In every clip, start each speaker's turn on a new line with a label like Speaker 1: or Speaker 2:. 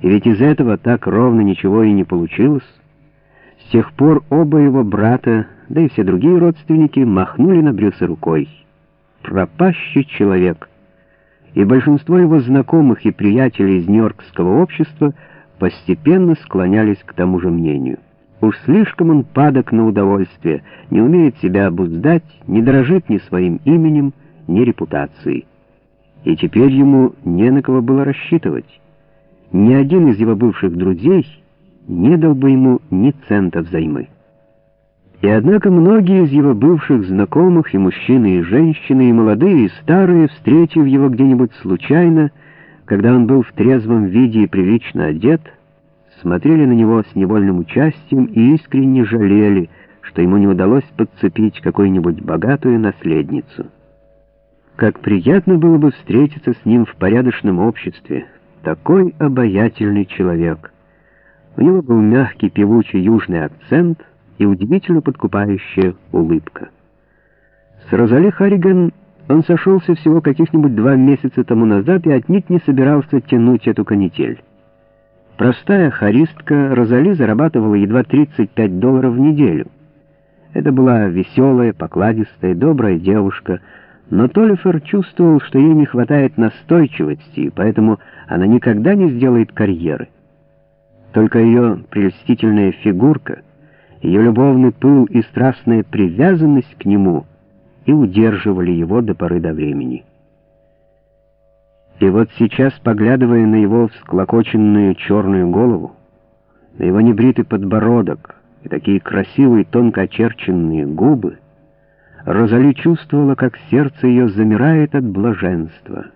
Speaker 1: И ведь из этого так ровно ничего и не получилось. С тех пор оба его брата, да и все другие родственники, махнули на Брюса рукой. Пропащий человек. И большинство его знакомых и приятелей из Нью-Йоркского общества постепенно склонялись к тому же мнению. Уж слишком он падок на удовольствие, не умеет себя обуздать, не дорожит ни своим именем, ни репутацией. И теперь ему не на кого было рассчитывать. Ни один из его бывших друзей не дал бы ему ни цента взаймы. И однако многие из его бывших знакомых, и мужчины, и женщины, и молодые, и старые, встретив его где-нибудь случайно, когда он был в трезвом виде и прилично одет, смотрели на него с невольным участием и искренне жалели, что ему не удалось подцепить какую-нибудь богатую наследницу. Как приятно было бы встретиться с ним в порядочном обществе. Такой обаятельный человек. У него был мягкий певучий южный акцент и удивительно подкупающая улыбка. С Розали Харриган он сошелся всего каких-нибудь два месяца тому назад и отнюдь не собирался тянуть эту канитель. Простая харистка Розали зарабатывала едва 35 долларов в неделю. Это была веселая, покладистая, добрая девушка, но Толлифер чувствовал, что ей не хватает настойчивости, поэтому она никогда не сделает карьеры. Только ее прелестительная фигурка, ее любовный пыл и страстная привязанность к нему и удерживали его до поры до времени. И вот сейчас, поглядывая на его всклокоченную черную голову, на его небритый подбородок и такие красивые тонко очерченные губы, Розали чувствовала, как сердце ее замирает от блаженства.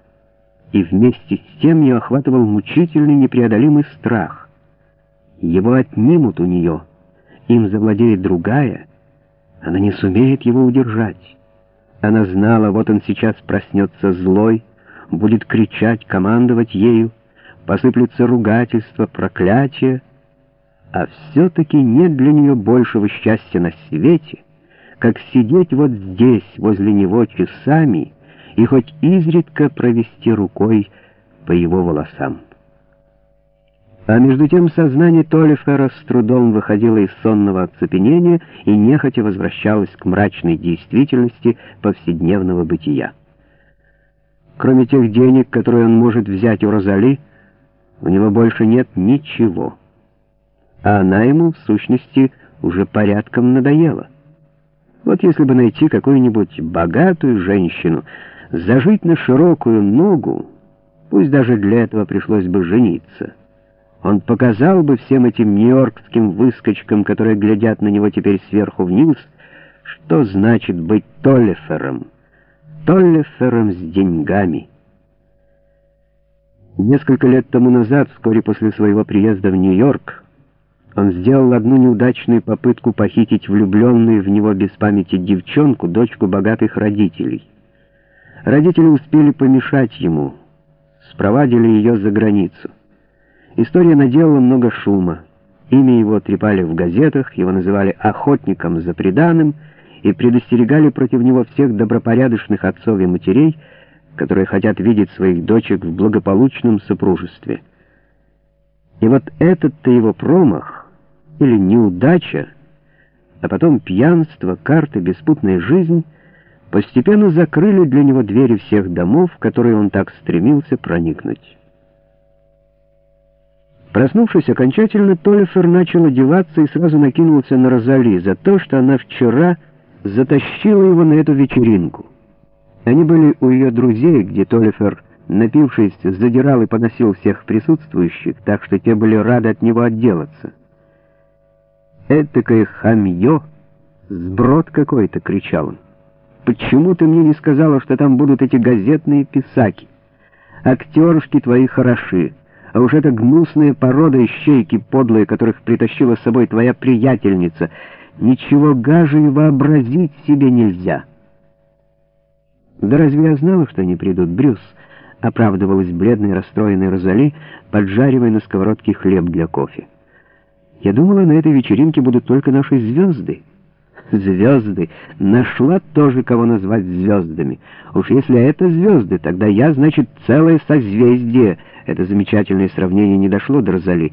Speaker 1: И вместе с тем ее охватывал мучительный непреодолимый страх. Его отнимут у нее, им завладеет другая, она не сумеет его удержать. Она знала, вот он сейчас проснется злой, будет кричать, командовать ею, посыплется ругательство, проклятие, а все-таки нет для нее большего счастья на свете, как сидеть вот здесь, возле него часами, и хоть изредка провести рукой по его волосам. А между тем сознание Толлифера с трудом выходило из сонного оцепенения и нехотя возвращалось к мрачной действительности повседневного бытия. Кроме тех денег, которые он может взять у Розали, у него больше нет ничего. А она ему, в сущности, уже порядком надоела. Вот если бы найти какую-нибудь богатую женщину, зажить на широкую ногу, пусть даже для этого пришлось бы жениться, он показал бы всем этим нью-йоркским выскочкам, которые глядят на него теперь сверху вниз, что значит быть Толлифером. Толлифером с деньгами. Несколько лет тому назад, вскоре после своего приезда в Нью-Йорк, он сделал одну неудачную попытку похитить влюбленную в него без памяти девчонку, дочку богатых родителей. Родители успели помешать ему, спровадили ее за границу. История наделала много шума. Имя его трепали в газетах, его называли «охотником за преданным», и предостерегали против него всех добропорядочных отцов и матерей, которые хотят видеть своих дочек в благополучном супружестве. И вот этот-то его промах или неудача, а потом пьянство, карты, беспутная жизнь постепенно закрыли для него двери всех домов, в которые он так стремился проникнуть. Проснувшись окончательно, Толлифер начал одеваться и сразу накинулся на Розали за то, что она вчера затащила его на эту вечеринку. Они были у ее друзей, где Толлифер, напившись, задирал и поносил всех присутствующих, так что те были рады от него отделаться. «Этакое хамье! Сброд какой-то!» — кричал он. «Почему ты мне не сказала, что там будут эти газетные писаки? Актерушки твои хороши, а уж эта гнусная порода ищейки подлые, которых притащила с собой твоя приятельница — Ничего гаже и вообразить себе нельзя. Да разве я знала, что они придут, Брюс? Оправдывалась бледная, расстроенная Розали, поджаривая на сковородке хлеб для кофе. Я думала, на этой вечеринке будут только наши звезды. Звезды. Нашла тоже, кого назвать звездами. Уж если это звезды, тогда я, значит, целое созвездие. Это замечательное сравнение не дошло до Розали.